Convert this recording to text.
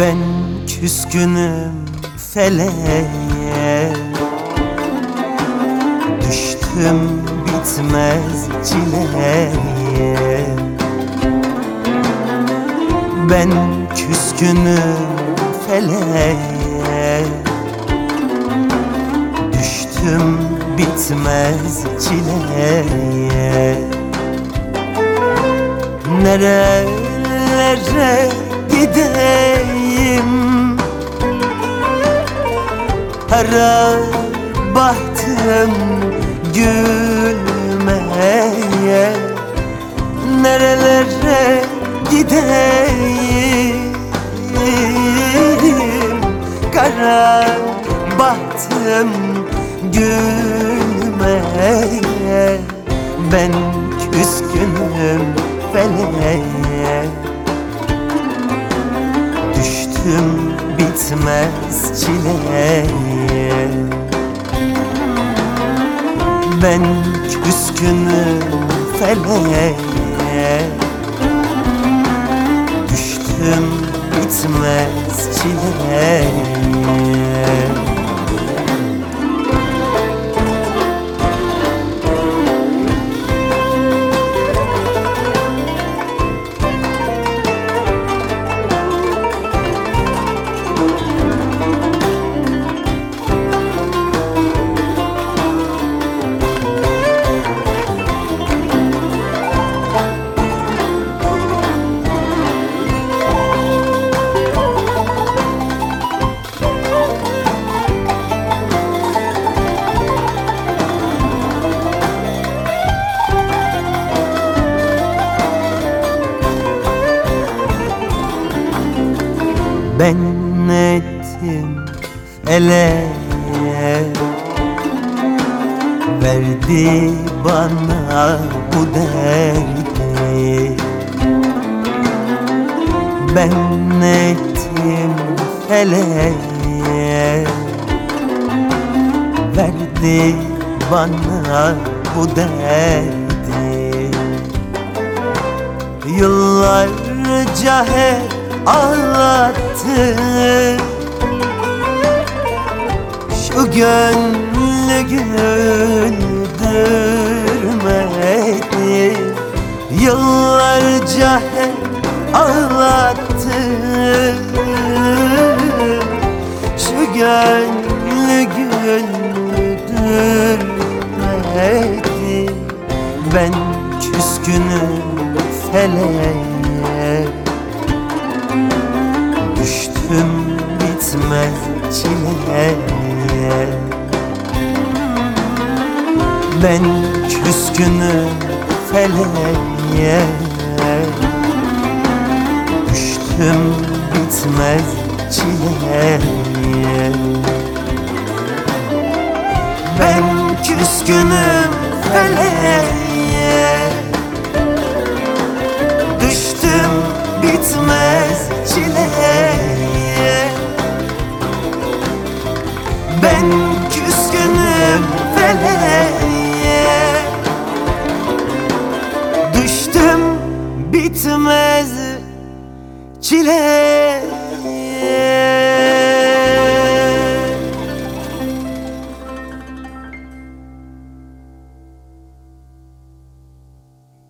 Ben küskünüm feleğe. Düştüm bitmez çileye. Ben küskünüm feleğe. Düştüm bitmez çileye. Nerelere gideyim Kara bahtım gülmeye Nerelere gideyim? Kara bahtım gülmeye Ben küskünüm feleğe Düştüm bitmez çileye. Ben küskünüm feleğe. Düştüm bitmez çileye Ben ettim ele. Verdi bana bu derdi. Ben ettim ele. Verdi bana bu derdi. Yıllarca hep ağlattı Şu gönlü güldürmedi Yıllarca hep ağlattı. Şu gönlü güldürmedi Ben küskünüm feleğe Düştüm bitmez çileye. Ben küskünüm feleğe Düştüm bitmez çileye. Ben küskünüm feleğe Düştüm bitmez çileye bitmez çileye